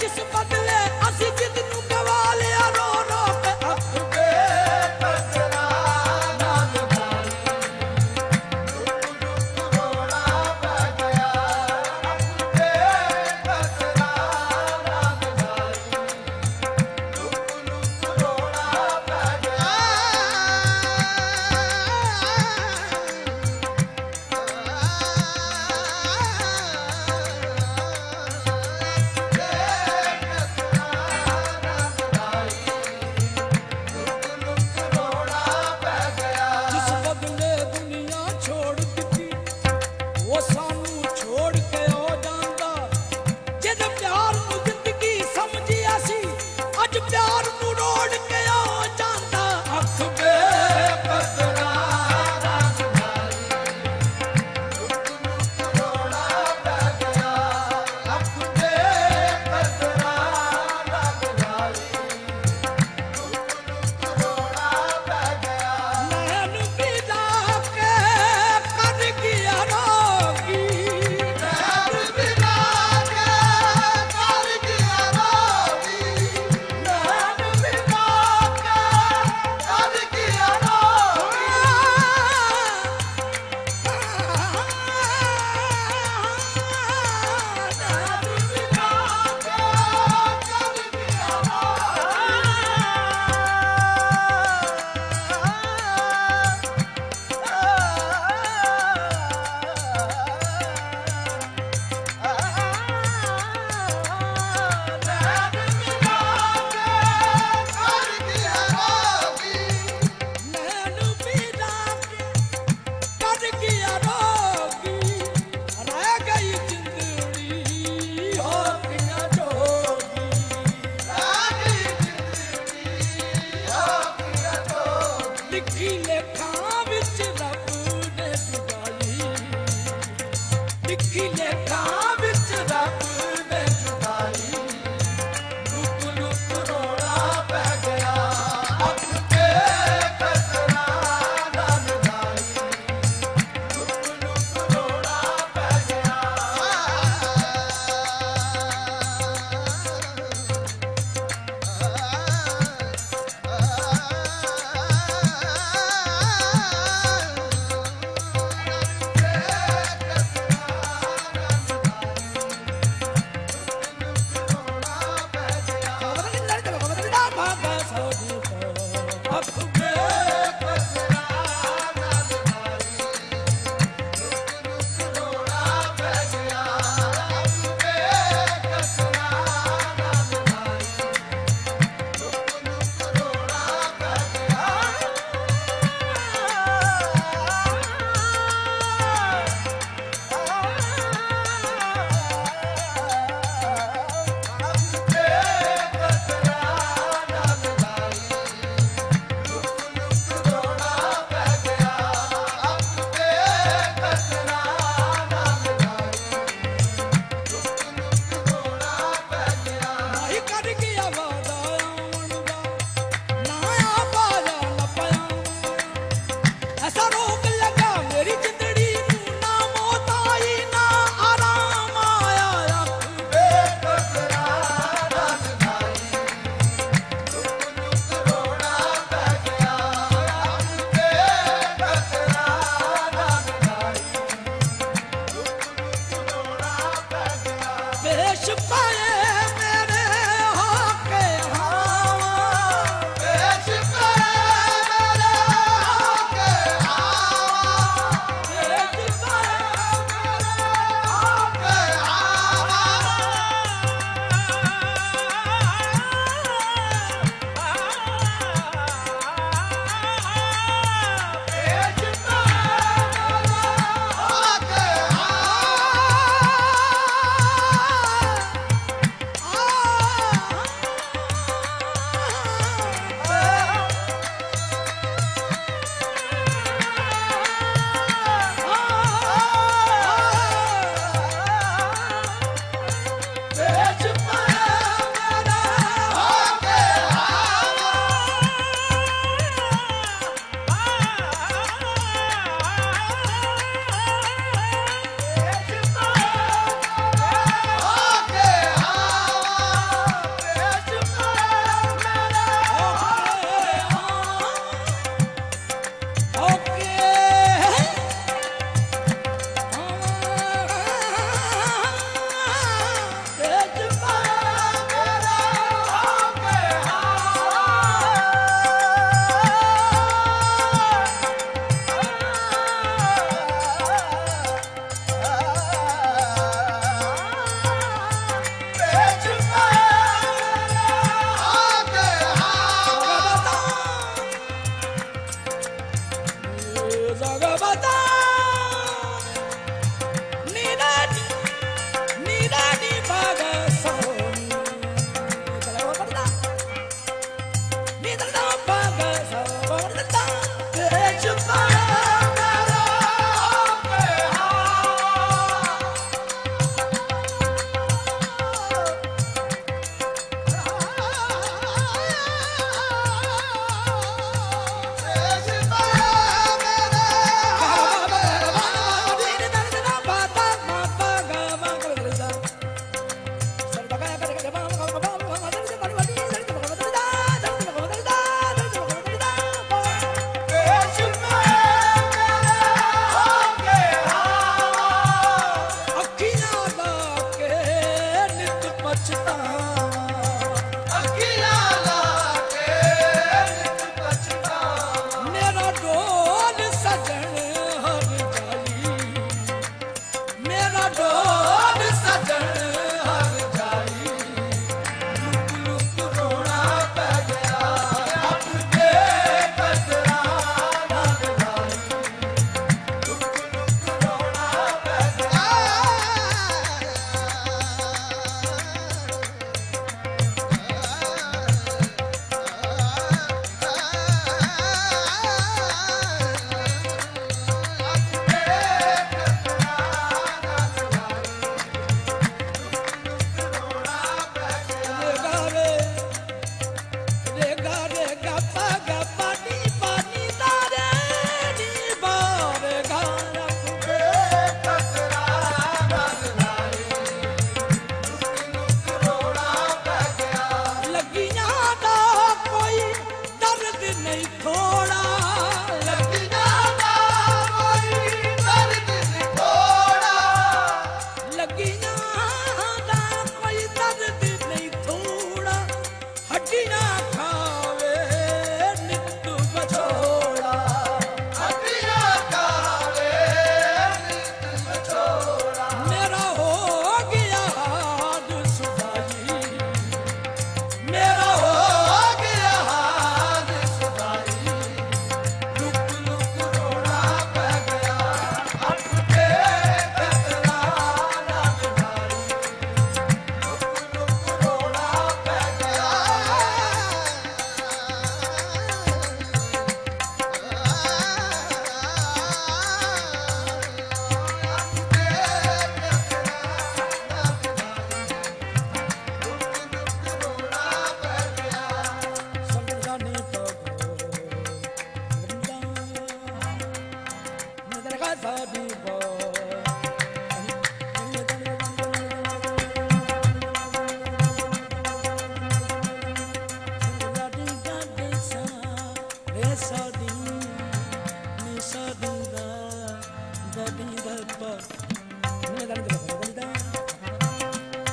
just a worship.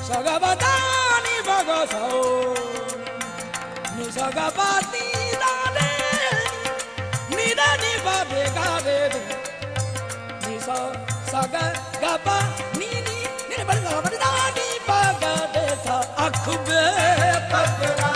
Sagavadani Bhagasao Ni Sagavati Dane Ni Dani Bhavegade Ni Sagagapa Ni Ni Ni Bhavegade Dani Bhavegade Sa Akhbe Pakra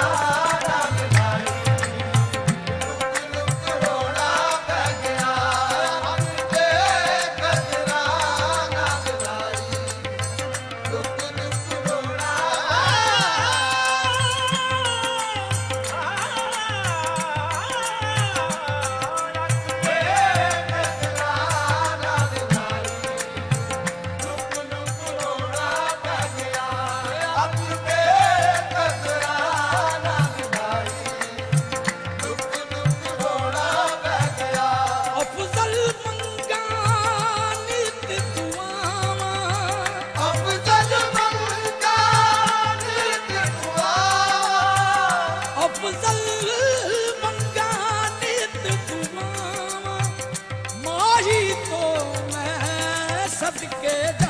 together.